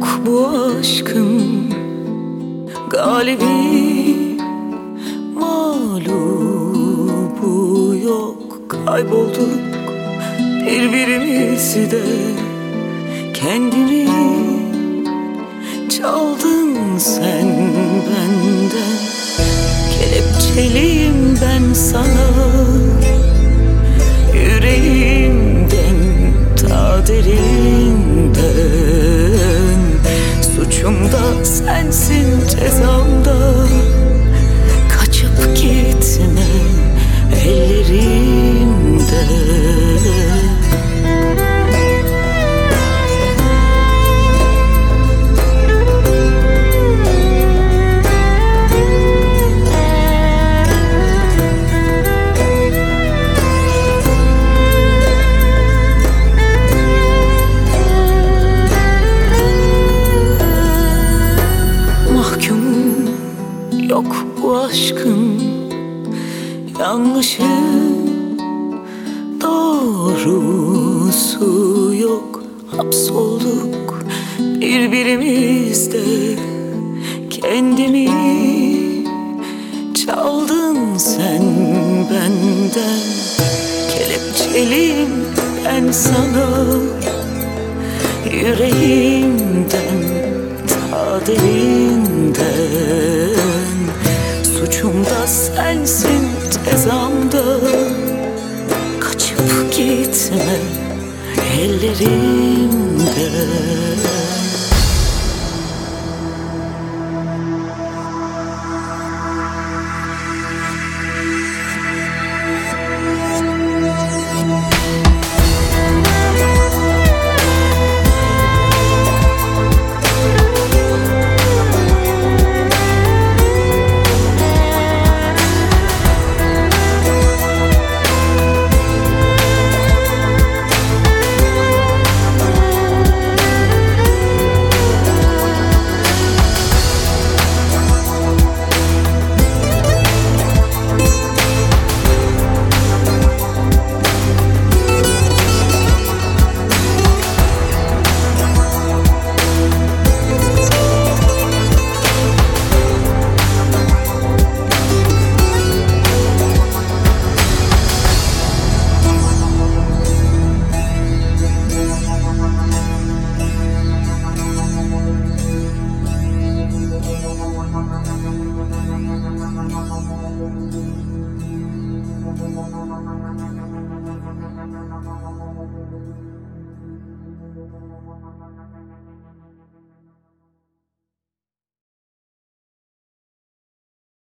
yok bu aşkın Galibi. Mağlubu yok Kaybolduk. Birbirimizi de Kendini çaldın sen benden. Kelepçeliyim ben sana sensin cezamda aşkın yanlışı doğrusu yok hapsolduk birbirimizde. Kendimi çaldın sen benden. Kelepçeliyim ben sana. Yüreğimden ta derinden sensin cezamda Kaçıp gitme ellerimden Thank you.